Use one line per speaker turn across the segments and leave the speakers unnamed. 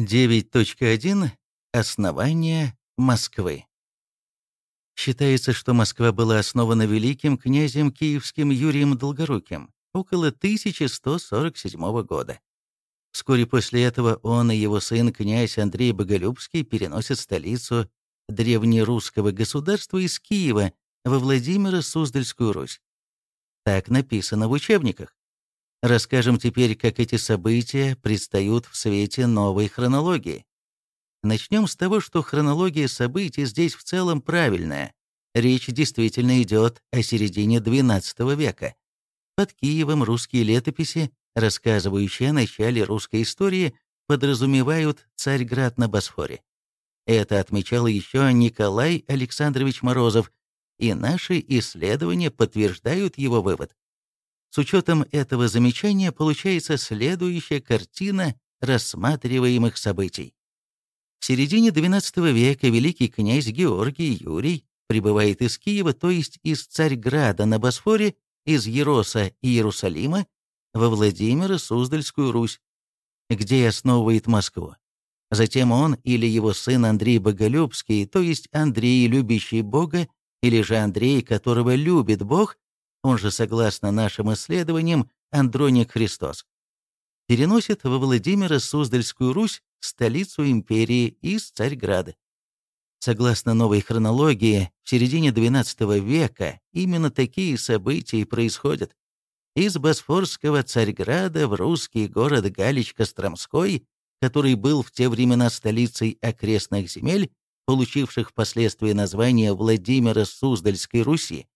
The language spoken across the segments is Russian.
9.1. Основание Москвы. Считается, что Москва была основана великим князем киевским Юрием Долгоруким около 1147 года. Вскоре после этого он и его сын, князь Андрей Боголюбский, переносят столицу древнерусского государства из Киева во Владимиро-Суздальскую Русь. Так написано в учебниках. Расскажем теперь, как эти события предстают в свете новой хронологии. Начнем с того, что хронология событий здесь в целом правильная. Речь действительно идет о середине XII века. Под Киевом русские летописи, рассказывающие о начале русской истории, подразумевают Царьград на Босфоре. Это отмечал еще Николай Александрович Морозов, и наши исследования подтверждают его вывод. С учетом этого замечания получается следующая картина рассматриваемых событий. В середине XII века великий князь Георгий Юрий прибывает из Киева, то есть из Царьграда на Босфоре, из Ероса и Иерусалима, во Владимиро-Суздальскую Русь, где основывает Москву. Затем он или его сын Андрей Боголюбский, то есть Андрей, любящий Бога, или же Андрей, которого любит Бог, он же, согласно нашим исследованиям, Андроник Христос, переносит во Владимиро-Суздальскую Русь столицу империи из Царьграда. Согласно новой хронологии, в середине XII века именно такие события происходят. Из Босфорского Царьграда в русский город Галич-Костромской, который был в те времена столицей окрестных земель, получивших впоследствии название Владимира Суздальской Руси,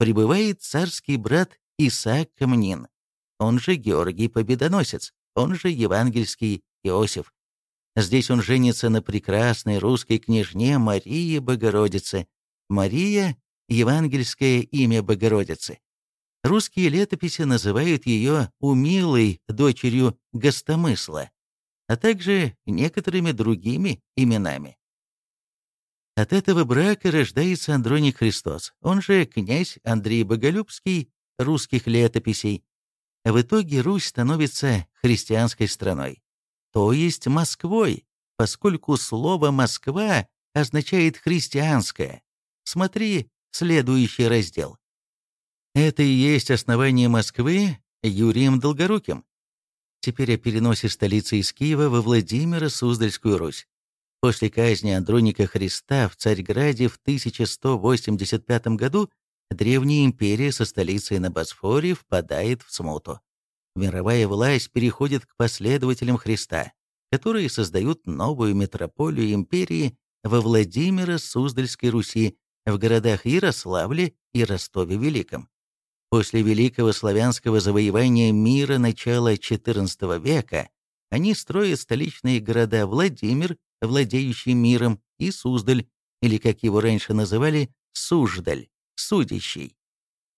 прибывает царский брат Исаак Камнин, он же Георгий Победоносец, он же евангельский Иосиф. Здесь он женится на прекрасной русской княжне Марии Богородице. Мария – евангельское имя Богородицы. Русские летописи называют ее «умилой» дочерью Гостомысла, а также некоторыми другими именами. От этого брака рождается Андроник Христос, он же князь Андрей Боголюбский русских летописей. В итоге Русь становится христианской страной, то есть Москвой, поскольку слово «Москва» означает «христианская». Смотри следующий раздел. Это и есть основание Москвы Юрием Долгоруким. Теперь о переносе столицы из Киева во Владимиро-Суздальскую Русь. После казни Андроника Христа в Царьграде в 1185 году Древняя империя со столицей на Босфоре впадает в смуту. Мировая власть переходит к последователям Христа, которые создают новую метрополию империи во Владимиро-Суздальской Руси, в городах Ярославле и Ростове-Великом. После великого славянского завоевания мира начала XIV века они строят столичные города Владимир, владеющий миром, и Суздаль, или, как его раньше называли, Суждаль, судящий.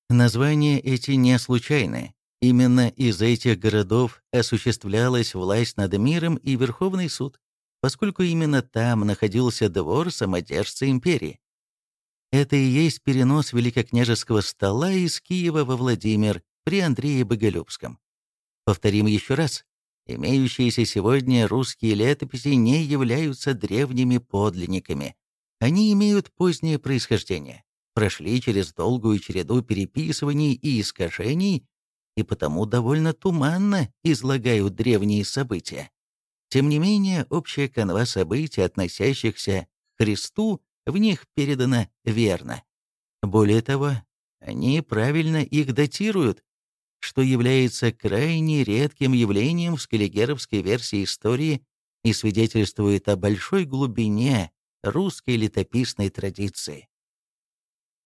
Названия эти не случайны. Именно из этих городов осуществлялась власть над миром и Верховный суд, поскольку именно там находился двор самодержца империи. Это и есть перенос великокняжеского стола из Киева во Владимир при Андрее Боголюбском. Повторим еще раз. Имеющиеся сегодня русские летописи не являются древними подлинниками. Они имеют позднее происхождение, прошли через долгую череду переписываний и искажений, и потому довольно туманно излагают древние события. Тем не менее, общая канва событий, относящихся к Христу, в них передана верно. Более того, они правильно их датируют, что является крайне редким явлением в скеллигеровской версии истории и свидетельствует о большой глубине русской летописной традиции.